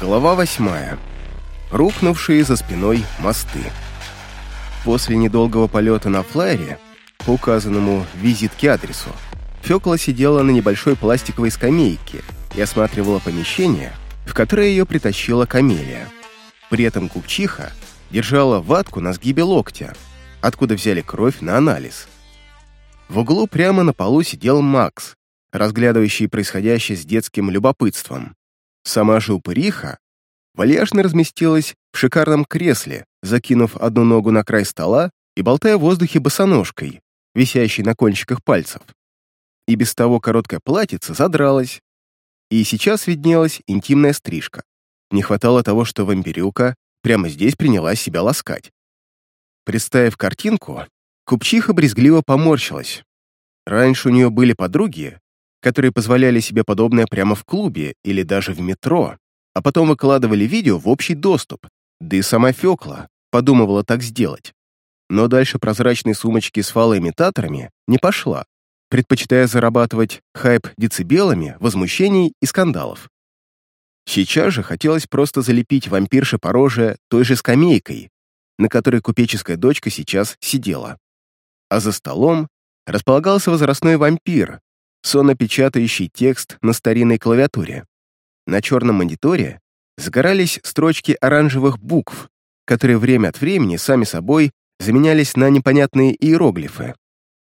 Глава восьмая. Рухнувшие за спиной мосты. После недолгого полета на флайере, по указанному визитке адресу, Фёкла сидела на небольшой пластиковой скамейке и осматривала помещение, в которое ее притащила камелия. При этом купчиха держала ватку на сгибе локтя, откуда взяли кровь на анализ. В углу прямо на полу сидел Макс, разглядывающий происходящее с детским любопытством. Сама же упыриха разместилась в шикарном кресле, закинув одну ногу на край стола и болтая в воздухе босоножкой, висящей на кончиках пальцев. И без того короткое платьице задралось, и сейчас виднелась интимная стрижка. Не хватало того, что вампирюка прямо здесь приняла себя ласкать. Представив картинку, купчиха брезгливо поморщилась. Раньше у нее были подруги, которые позволяли себе подобное прямо в клубе или даже в метро, а потом выкладывали видео в общий доступ, да и сама Фёкла подумывала так сделать. Но дальше прозрачной сумочки с фалоимитаторами не пошла, предпочитая зарабатывать хайп децибелами, возмущений и скандалов. Сейчас же хотелось просто залепить вампирше по роже той же скамейкой, на которой купеческая дочка сейчас сидела. А за столом располагался возрастной вампир, сонно-печатающий текст на старинной клавиатуре. На черном мониторе загорались строчки оранжевых букв, которые время от времени сами собой заменялись на непонятные иероглифы.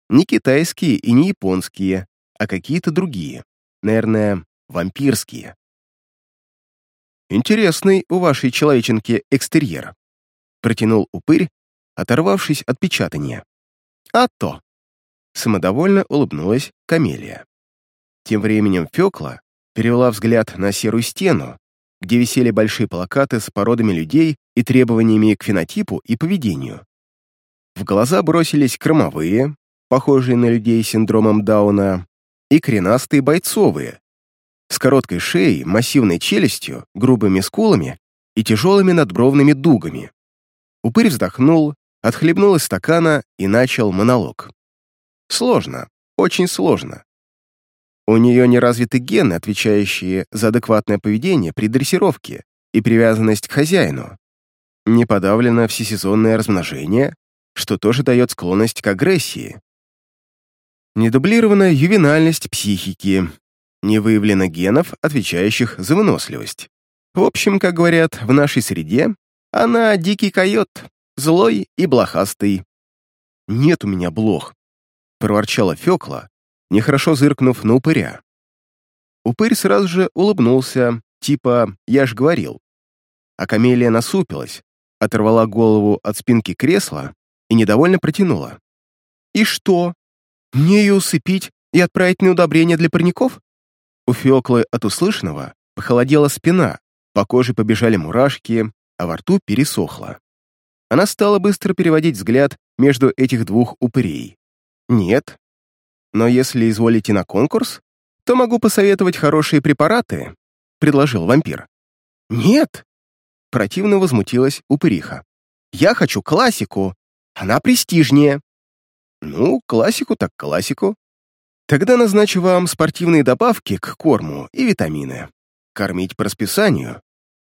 Не китайские и не японские, а какие-то другие. Наверное, вампирские. «Интересный у вашей человеченки экстерьер», — протянул упырь, оторвавшись от печатания. «А то!» — самодовольно улыбнулась Камелия. Тем временем Фёкла перевела взгляд на серую стену, где висели большие плакаты с породами людей и требованиями к фенотипу и поведению. В глаза бросились кромовые, похожие на людей с синдромом Дауна, и коренастые бойцовые, с короткой шеей, массивной челюстью, грубыми скулами и тяжелыми надбровными дугами. Упырь вздохнул, отхлебнул из стакана и начал монолог. Сложно, очень сложно. У нее не развиты гены, отвечающие за адекватное поведение при дрессировке и привязанность к хозяину. Не подавлено всесезонное размножение, что тоже дает склонность к агрессии. Недублирована ювенальность психики, не выявлено генов, отвечающих за выносливость. В общем, как говорят в нашей среде, она дикий койот, злой и блохастый. «Нет у меня блох», — проворчала Фёкла, нехорошо зыркнув на упыря. Упырь сразу же улыбнулся, типа «я ж говорил». А камелия насупилась, оторвала голову от спинки кресла и недовольно протянула. «И что? Мне ее усыпить и отправить на удобрение для парников?» У Феоклы от услышанного похолодела спина, по коже побежали мурашки, а во рту пересохло. Она стала быстро переводить взгляд между этих двух упырей. Нет, но если изволите на конкурс, то могу посоветовать хорошие препараты», — предложил вампир. «Нет!» — противно возмутилась упыриха. «Я хочу классику. Она престижнее». «Ну, классику так классику. Тогда назначу вам спортивные добавки к корму и витамины. Кормить по расписанию.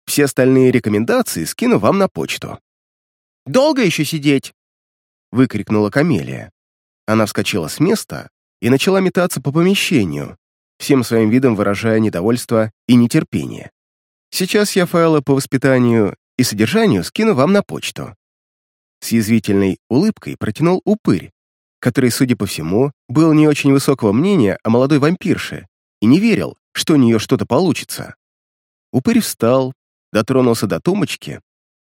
Все остальные рекомендации скину вам на почту». «Долго еще сидеть?» — выкрикнула Камелия. Она вскочила с места и начала метаться по помещению, всем своим видом выражая недовольство и нетерпение. Сейчас я файлы по воспитанию и содержанию скину вам на почту. С язвительной улыбкой протянул упырь, который, судя по всему, был не очень высокого мнения о молодой вампирше и не верил, что у нее что-то получится. Упырь встал, дотронулся до тумбочки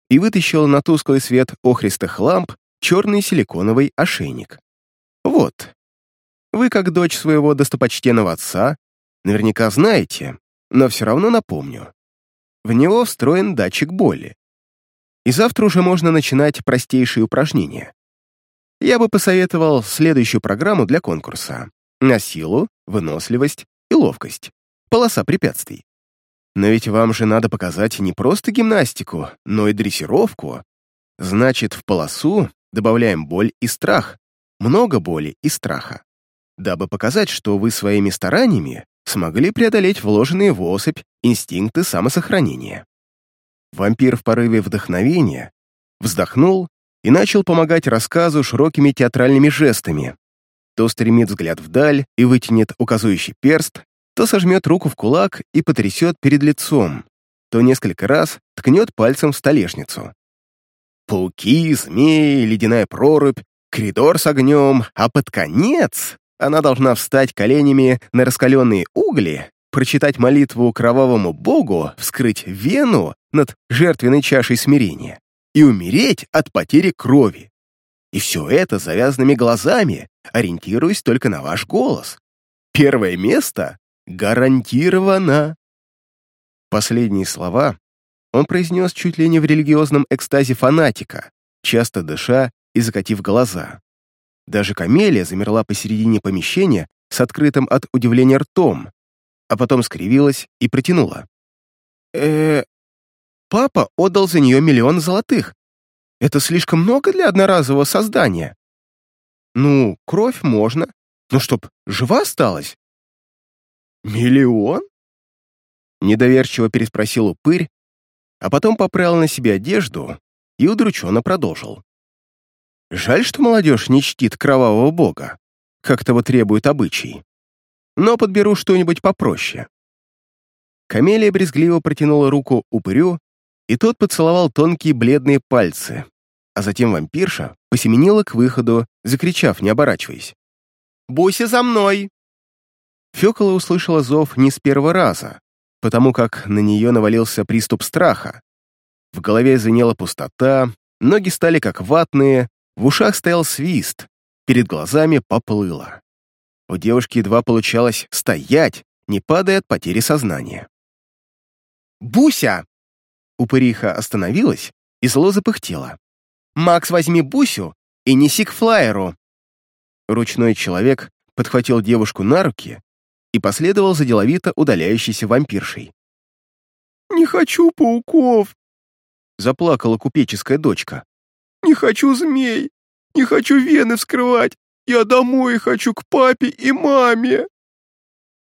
и вытащил на тусклый свет охристых ламп черный силиконовый ошейник. Вот, вы, как дочь своего достопочтенного отца, наверняка знаете, но все равно напомню. В него встроен датчик боли. И завтра уже можно начинать простейшие упражнения. Я бы посоветовал следующую программу для конкурса. На силу, выносливость и ловкость. Полоса препятствий. Но ведь вам же надо показать не просто гимнастику, но и дрессировку. Значит, в полосу добавляем боль и страх. Много боли и страха дабы показать, что вы своими стараниями смогли преодолеть вложенные в особь инстинкты самосохранения. Вампир в порыве вдохновения вздохнул и начал помогать рассказу широкими театральными жестами. То стремит взгляд вдаль и вытянет указующий перст, то сожмет руку в кулак и потрясет перед лицом, то несколько раз ткнет пальцем в столешницу. Пауки, змеи, ледяная прорубь, коридор с огнем, а под конец она должна встать коленями на раскаленные угли, прочитать молитву кровавому богу, вскрыть вену над жертвенной чашей смирения и умереть от потери крови. И все это завязанными глазами, ориентируясь только на ваш голос. Первое место гарантировано. Последние слова он произнес чуть ли не в религиозном экстазе фанатика, часто дыша и закатив глаза. Даже камелия замерла посередине помещения с открытым от удивления ртом, а потом скривилась и протянула. э Папа отдал за нее миллион золотых. Это слишком много для одноразового создания. Ну, кровь можно, но чтоб жива осталась. Миллион? Недоверчиво переспросил упырь, а потом поправил на себе одежду и удрученно продолжил. Жаль, что молодежь не чтит кровавого бога, как того требует обычай. Но подберу что-нибудь попроще. Камелия брезгливо протянула руку упырю, и тот поцеловал тонкие бледные пальцы, а затем вампирша посеменила к выходу, закричав, не оборачиваясь. «Буся за мной!» Фёкола услышала зов не с первого раза, потому как на нее навалился приступ страха. В голове звенела пустота, ноги стали как ватные, в ушах стоял свист, перед глазами поплыло. У девушки едва получалось стоять, не падая от потери сознания. «Буся!» Упыриха остановилась и зло запыхтела. «Макс, возьми Бусю и неси к флайеру!» Ручной человек подхватил девушку на руки и последовал за деловито удаляющейся вампиршей. «Не хочу пауков!» Заплакала купеческая дочка. Не хочу змей, не хочу вены вскрывать. Я домой хочу к папе и маме.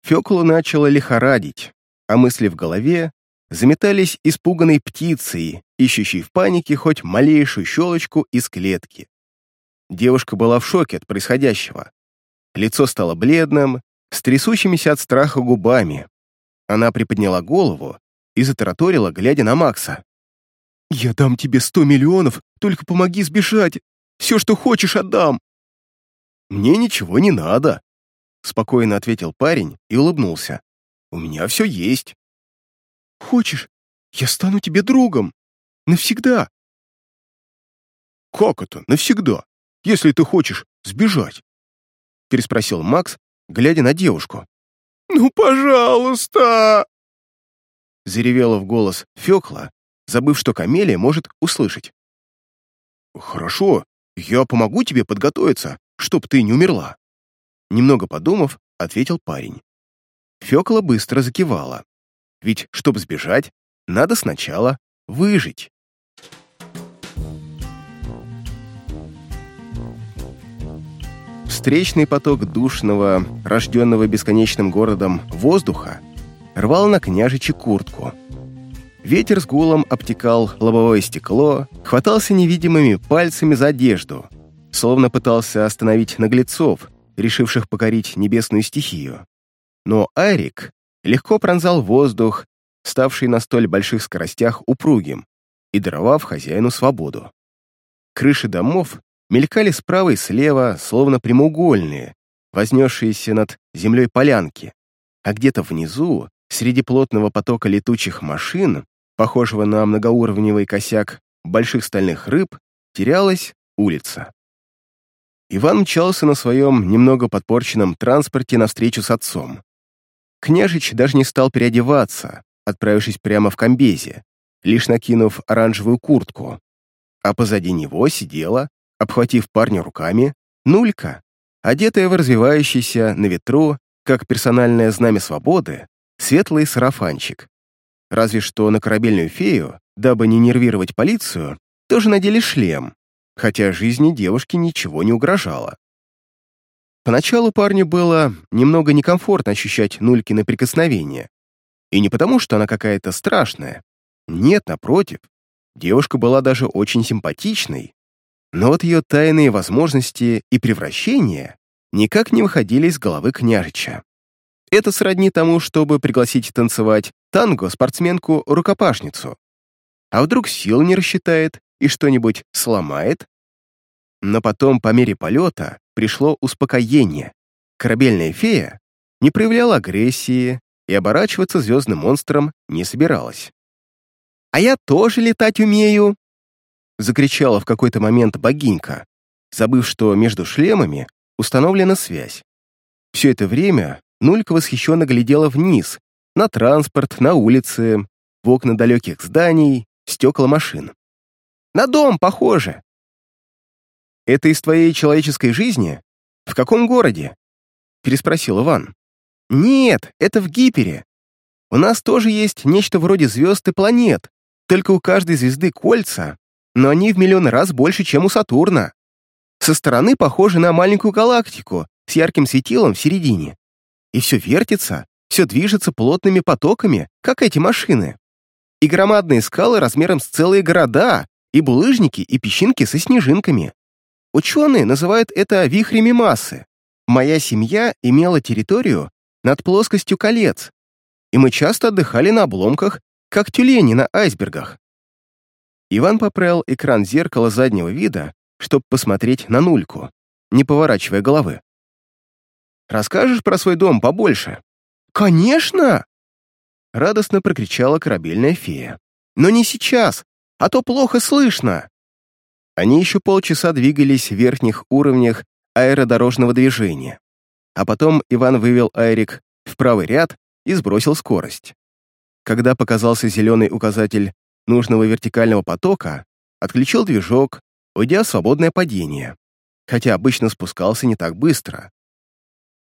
Фёкла начала лихорадить, а мысли в голове заметались испуганной птицей, ищущей в панике хоть малейшую щелочку из клетки. Девушка была в шоке от происходящего. Лицо стало бледным, с трясущимися от страха губами. Она приподняла голову и затараторила, глядя на Макса. «Я дам тебе сто миллионов, только помоги сбежать. Все, что хочешь, отдам». «Мне ничего не надо», — спокойно ответил парень и улыбнулся. «У меня все есть». «Хочешь, я стану тебе другом. Навсегда». «Как это навсегда, если ты хочешь сбежать?» — переспросил Макс, глядя на девушку. «Ну, пожалуйста!» Заревела в голос Фёкла, забыв, что Камелия может услышать. «Хорошо, я помогу тебе подготовиться, чтоб ты не умерла». Немного подумав, ответил парень. Фёкла быстро закивала. Ведь, чтобы сбежать, надо сначала выжить. Встречный поток душного, рожденного бесконечным городом воздуха, рвал на княжичи куртку, Ветер с гулом обтекал лобовое стекло, хватался невидимыми пальцами за одежду, словно пытался остановить наглецов, решивших покорить небесную стихию. Но Арик легко пронзал воздух, ставший на столь больших скоростях упругим, и даровав хозяину свободу. Крыши домов мелькали справа и слева, словно прямоугольные, вознесшиеся над землей полянки, а где-то внизу, среди плотного потока летучих машин, похожего на многоуровневый косяк больших стальных рыб, терялась улица. Иван мчался на своем немного подпорченном транспорте навстречу с отцом. Княжич даже не стал переодеваться, отправившись прямо в комбезе, лишь накинув оранжевую куртку. А позади него сидела, обхватив парня руками, Нулька, одетая в развивающийся на ветру, как персональное знамя свободы, светлый сарафанчик. Разве что на корабельную фею, дабы не нервировать полицию, тоже надели шлем, хотя жизни девушки ничего не угрожало. Поначалу парню было немного некомфортно ощущать Нулькины прикосновения. И не потому, что она какая-то страшная, Нет, напротив, девушка была даже очень симпатичной, но вот ее тайные возможности и превращения никак не выходили из головы княжича. Это сродни тому, чтобы пригласить танцевать танго спортсменку-рукопашницу. А вдруг сил не рассчитает и что-нибудь сломает? Но потом, по мере полета, пришло успокоение. Корабельная фея не проявляла агрессии и оборачиваться звездным монстром не собиралась. «А я тоже летать умею!» закричала в какой-то момент богинька, забыв, что между шлемами установлена связь. Все это время Нулька восхищенно глядела вниз, на транспорт, на улицы, в окна далеких зданий, стекла машин. «На дом похоже!» «Это из твоей человеческой жизни? В каком городе?» — переспросил Иван. «Нет, это в Гипере. У нас тоже есть нечто вроде звезд и планет, только у каждой звезды кольца, но они в миллион раз больше, чем у Сатурна. Со стороны похожи на маленькую галактику с ярким светилом в середине и все вертится, все движется плотными потоками, как эти машины. И громадные скалы размером с целые города, и булыжники, и песчинки со снежинками. Ученые называют это вихрями массы. Моя семья имела территорию над плоскостью колец, и мы часто отдыхали на обломках, как тюлени на айсбергах. Иван поправил экран зеркала заднего вида, чтобы посмотреть на нульку, не поворачивая головы. Расскажешь про свой дом побольше?» «Конечно!» Радостно прокричала корабельная фея. «Но не сейчас, а то плохо слышно!» Они еще полчаса двигались в верхних уровнях аэродорожного движения. А потом Иван вывел Айрик в правый ряд и сбросил скорость. Когда показался зеленый указатель нужного вертикального потока, отключил движок, уйдя в свободное падение, хотя обычно спускался не так быстро,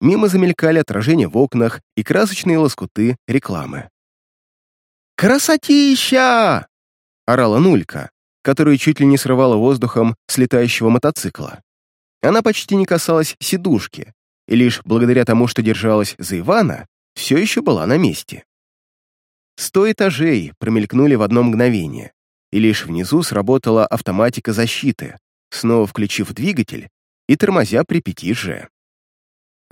Мимо замелькали отражения в окнах и красочные лоскуты рекламы. «Красотища!» — орала Нулька, которую чуть ли не срывала воздухом с летающего мотоцикла. Она почти не касалась сидушки, и лишь благодаря тому, что держалась за Ивана, все еще была на месте. Сто этажей промелькнули в одно мгновение, и лишь внизу сработала автоматика защиты, снова включив двигатель и тормозя при 5G.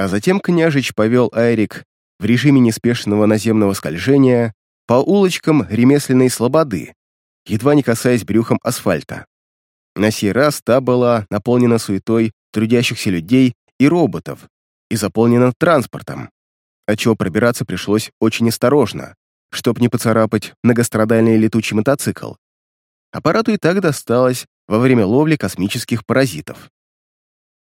А затем княжич повел Айрик в режиме неспешного наземного скольжения по улочкам ремесленной слободы, едва не касаясь брюхом асфальта. На сей раз та была наполнена суетой трудящихся людей и роботов и заполнена транспортом, отчего пробираться пришлось очень осторожно, чтоб не поцарапать многострадальный летучий мотоцикл. Аппарату и так досталось во время ловли космических паразитов.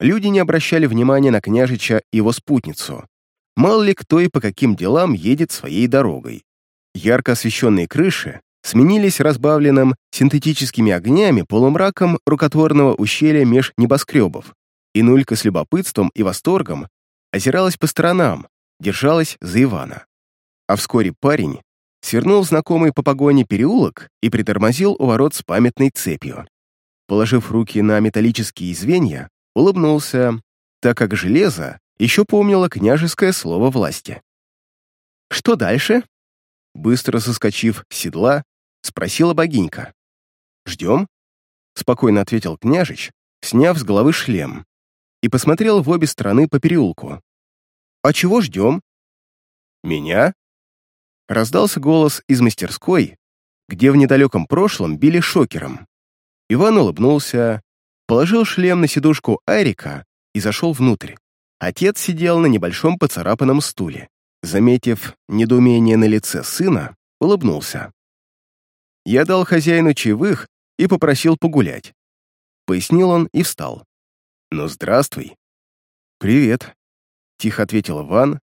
Люди не обращали внимания на княжича и его спутницу. Мало ли кто и по каким делам едет своей дорогой. Ярко освещенные крыши сменились разбавленным синтетическими огнями полумраком рукотворного ущелья меж небоскребов, и Нулька с любопытством и восторгом озиралась по сторонам, держалась за Ивана. А вскоре парень свернул в знакомый по погоне переулок и притормозил у ворот с памятной цепью. Положив руки на металлические звенья, улыбнулся, так как железо еще помнило княжеское слово власти. «Что дальше?» Быстро соскочив с седла, спросила богинька. «Ждем?» — спокойно ответил княжич, сняв с головы шлем, и посмотрел в обе стороны по переулку. «А чего ждем?» «Меня?» Раздался голос из мастерской, где в недалеком прошлом били шокером. Иван улыбнулся, положил шлем на сидушку Арика и зашел внутрь. Отец сидел на небольшом поцарапанном стуле. Заметив недоумение на лице сына, улыбнулся. Я дал хозяину чаевых и попросил погулять. Пояснил он и встал. «Ну, здравствуй». «Привет», — тихо ответил Иван.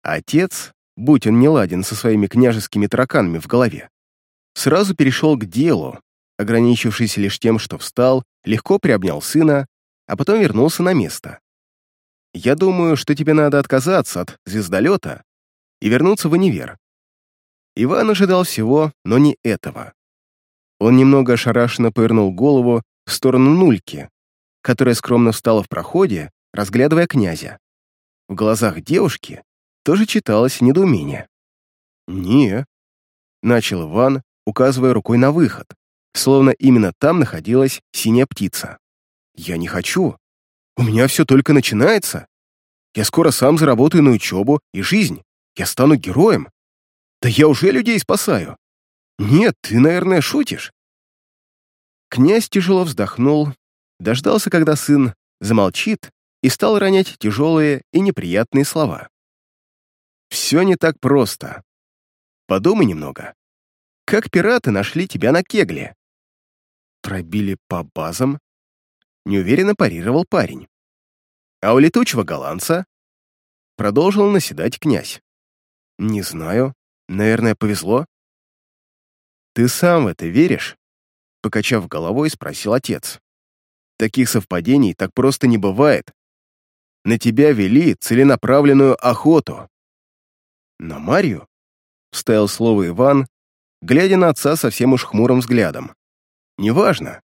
Отец, будь он не ладен со своими княжескими тараканами в голове, сразу перешел к делу, ограничившись лишь тем, что встал, легко приобнял сына, а потом вернулся на место. «Я думаю, что тебе надо отказаться от звездолета и вернуться в универ». Иван ожидал всего, но не этого. Он немного ошарашенно повернул голову в сторону Нульки, которая скромно встала в проходе, разглядывая князя. В глазах девушки тоже читалось недоумение. «Не», — начал Иван, указывая рукой на выход, словно именно там находилась синяя птица. «Я не хочу. У меня все только начинается. Я скоро сам заработаю на учебу и жизнь. Я стану героем. Да я уже людей спасаю. Нет, ты, наверное, шутишь». Князь тяжело вздохнул, дождался, когда сын замолчит, и стал ронять тяжелые и неприятные слова. «Все не так просто. Подумай немного. Как пираты нашли тебя на кегле?» «Пробили по базам?» Неуверенно парировал парень. «А у летучего голландца?» Продолжил наседать князь. «Не знаю. Наверное, повезло». «Ты сам в это веришь?» Покачав головой, спросил отец. «Таких совпадений так просто не бывает. На тебя вели целенаправленную охоту». «На Марию?» — вставил слово Иван, глядя на отца совсем уж хмурым взглядом. «Неважно.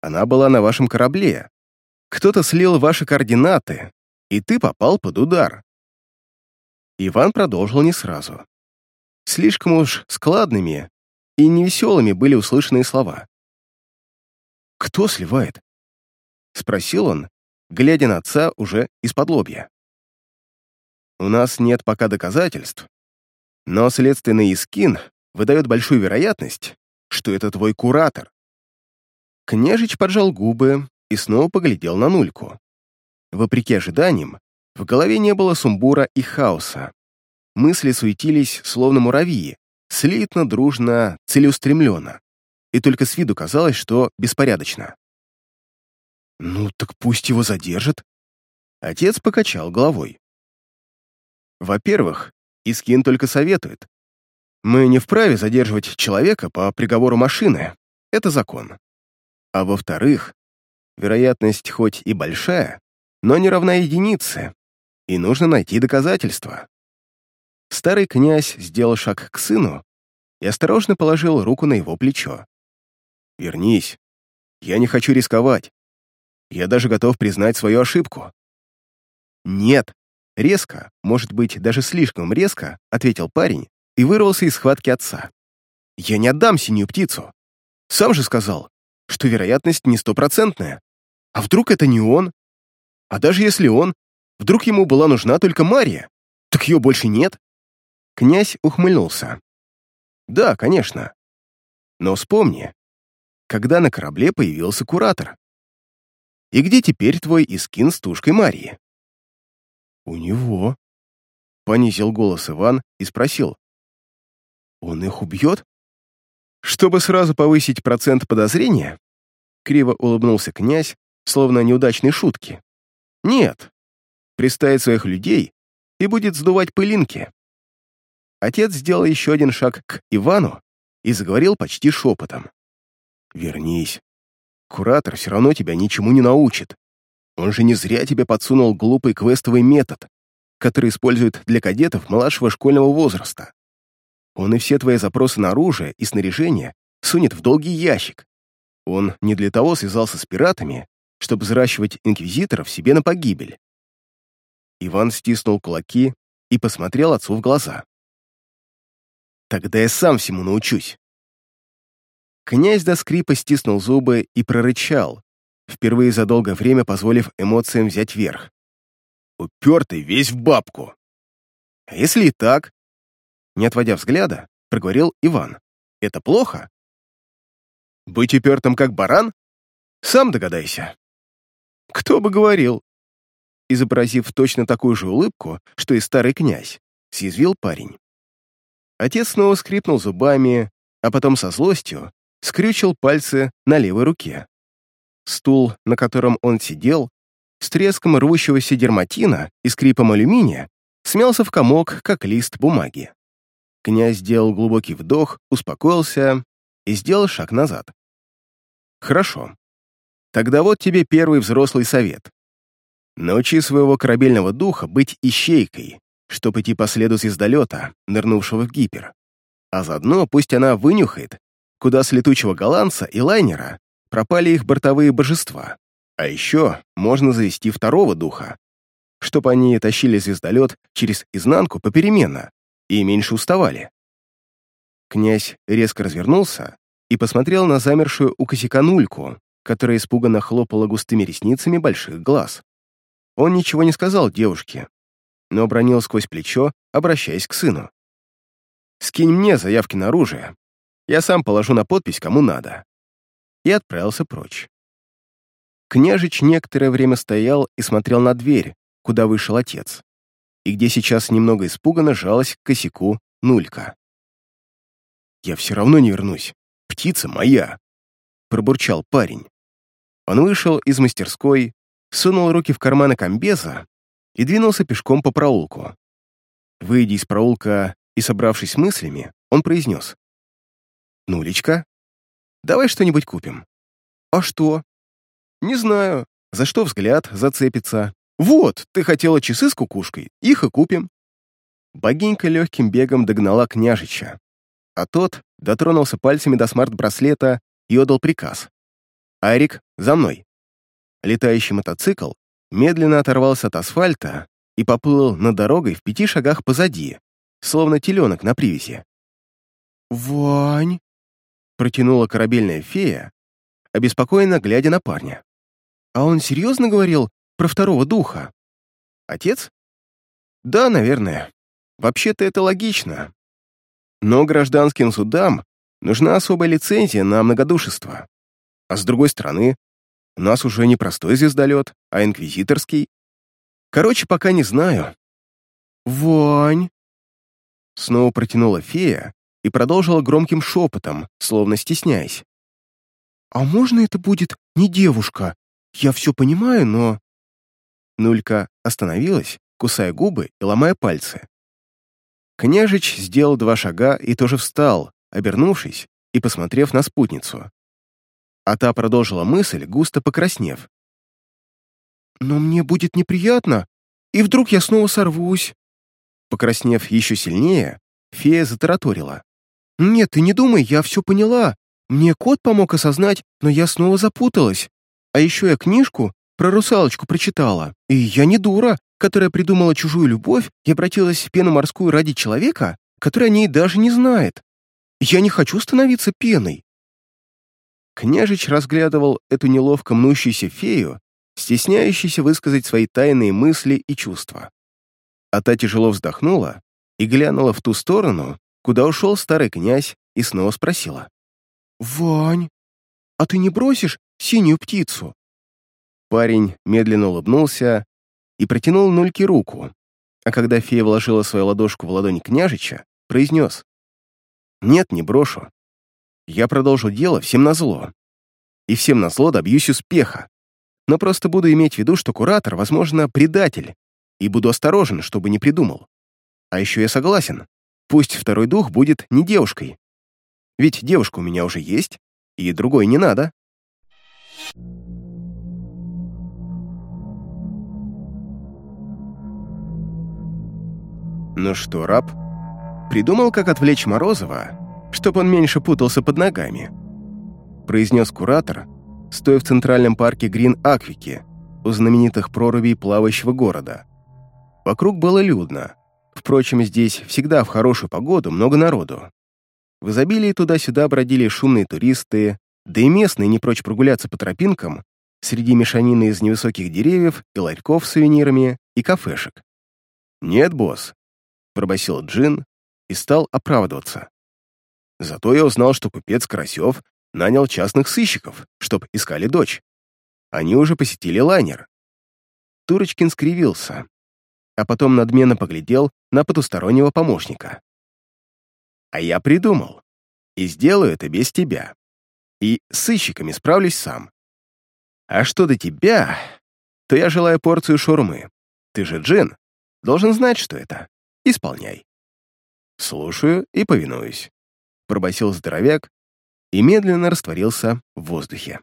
Она была на вашем корабле. Кто-то слил ваши координаты, и ты попал под удар». Иван продолжил не сразу. Слишком уж складными и невеселыми были услышанные слова. «Кто сливает?» — спросил он, глядя на отца уже из-под лобья. «У нас нет пока доказательств, но следственный искин выдает большую вероятность, что это твой куратор». Княжич поджал губы и снова поглядел на нульку. Вопреки ожиданиям, в голове не было сумбура и хаоса. Мысли суетились, словно муравьи, слитно, дружно, целеустремленно и только с виду казалось, что беспорядочно. «Ну, так пусть его задержат». Отец покачал головой. «Во-первых, Искин только советует. Мы не вправе задерживать человека по приговору машины. Это закон. А во-вторых, вероятность хоть и большая, но не равна единице, и нужно найти доказательства». Старый князь сделал шаг к сыну и осторожно положил руку на его плечо. Вернись. Я не хочу рисковать. Я даже готов признать свою ошибку. Нет. Резко, может быть, даже слишком резко, ответил парень и вырвался из схватки отца. Я не отдам синюю птицу. Сам же сказал, что вероятность не стопроцентная. А вдруг это не он? А даже если он, вдруг ему была нужна только Мария, так ее больше нет? Князь ухмыльнулся. Да, конечно. Но вспомни, когда на корабле появился куратор. И где теперь твой Искин с тушкой Марии? У него. Понизил голос Иван и спросил. Он их убьет? Чтобы сразу повысить процент подозрения, криво улыбнулся князь, словно неудачной шутки. Нет, приставит своих людей и будет сдувать пылинки. Отец сделал еще один шаг к Ивану и заговорил почти шепотом. Вернись. Куратор все равно тебя ничему не научит. Он же не зря тебе подсунул глупый квестовый метод, который используют для кадетов младшего школьного возраста. Он и все твои запросы на оружие и снаряжение сунет в долгий ящик. Он не для того связался с пиратами, чтобы взращивать инквизиторов себе на погибель. Иван стиснул кулаки и посмотрел отцу в глаза. «Тогда я сам всему научусь. Князь до скрипа стиснул зубы и прорычал, впервые за долгое время позволив эмоциям взять верх. «Упертый весь в бабку!» «А если и так?» Не отводя взгляда, проговорил Иван. «Это плохо?» «Быть упертым как баран? Сам догадайся». «Кто бы говорил?» Изобразив точно такую же улыбку, что и старый князь, съязвил парень. Отец снова скрипнул зубами, а потом со злостью скрючил пальцы на левой руке. Стул, на котором он сидел, с треском рвущегося дерматина и скрипом алюминия, смялся в комок, как лист бумаги. Князь сделал глубокий вдох, успокоился и сделал шаг назад. «Хорошо. Тогда вот тебе первый взрослый совет. Научи своего корабельного духа быть ищейкой, чтобы идти по следу звездолета, нырнувшего в гипер. А заодно пусть она вынюхает, куда с летучего голландца и лайнера пропали их бортовые божества. А еще можно завести второго духа, чтобы они тащили звездолет через изнанку попеременно и меньше уставали. Князь резко развернулся и посмотрел на замершую у косяка нульку, которая испуганно хлопала густыми ресницами больших глаз. Он ничего не сказал девушке, но бронил сквозь плечо, обращаясь к сыну. «Скинь мне заявки на оружие. Я сам положу на подпись, кому надо». И отправился прочь. Княжич некоторое время стоял и смотрел на дверь, куда вышел отец, и где сейчас немного испуганно жалась к косяку нулька. «Я все равно не вернусь. Птица моя!» — пробурчал парень. Он вышел из мастерской, сунул руки в карманы комбеза и двинулся пешком по проулку. Выйдя из проулка и собравшись мыслями, он произнес. «Нулечка, давай что-нибудь купим». «А что?» «Не знаю. За что взгляд зацепится. Вот, ты хотела часы с кукушкой, их и купим». Богинька легким бегом догнала княжича, а тот дотронулся пальцами до смарт-браслета и отдал приказ. «Айрик, за мной!» Летающий мотоцикл медленно оторвался от асфальта и поплыл над дорогой в пяти шагах позади, словно теленок на привязи. «Вань!» — протянула корабельная фея, обеспокоенно глядя на парня. «А он серьезно говорил про второго духа?» «Отец?» «Да, наверное. Вообще-то это логично. Но гражданским судам нужна особая лицензия на многодушество. А с другой стороны, у нас уже не простой звездолет, а инквизиторский. Короче, пока не знаю. «Вань!» Снова протянула фея и продолжила громким шепотом, словно стесняясь. «А можно это будет не девушка? Я все понимаю, но...» Нулька остановилась, кусая губы и ломая пальцы. Княжич сделал два шага и тоже встал, обернувшись и посмотрев на спутницу. А та продолжила мысль, густо покраснев. «Но мне будет неприятно, и вдруг я снова сорвусь». Покраснев еще сильнее, фея затараторила. «Нет, ты не думай, я все поняла. Мне кот помог осознать, но я снова запуталась. А еще я книжку про русалочку прочитала, и я не дура, которая придумала чужую любовь и обратилась в пену морскую ради человека, который о ней даже не знает. Я не хочу становиться пеной. Княжич разглядывал эту неловко мнущуюся фею, стесняющуюся высказать свои тайные мысли и чувства. А та тяжело вздохнула и глянула в ту сторону, куда ушел старый князь, и снова спросила. «Вань, а ты не бросишь синюю птицу?» Парень медленно улыбнулся и протянул Нульке руку, а когда фея вложила свою ладошку в ладонь княжича, произнес. «Нет, не брошу. Я продолжу дело всем назло. И всем назло добьюсь успеха. Но просто буду иметь в виду, что куратор, возможно, предатель, и буду осторожен, чтобы не придумал. А еще я согласен. Пусть второй дух будет не девушкой. Ведь девушка у меня уже есть, и другой не надо. Ну что, раб, придумал, как отвлечь Морозова чтобы он меньше путался под ногами», произнес куратор, стоя в центральном парке Грин-Аквики, у знаменитых прорубей плавающего города. Вокруг было людно. Впрочем, здесь всегда в хорошую погоду много народу. В изобилии туда-сюда бродили шумные туристы, да и местные не прочь прогуляться по тропинкам среди мешанины из невысоких деревьев и ларьков с сувенирами и кафешек. «Нет, босс», — пробасил Джин и стал оправдываться. Зато я узнал, что купец Карасев нанял частных сыщиков, чтоб искали дочь. Они уже посетили лайнер. Турочкин скривился, а потом надменно поглядел на потустороннего помощника. «А я придумал. И сделаю это без тебя. И с сыщиками справлюсь сам. А что до тебя, то я желаю порцию шурмы. Ты же джин, должен знать, что это. Исполняй». «Слушаю и повинуюсь» пробасил здоровяк и медленно растворился в воздухе.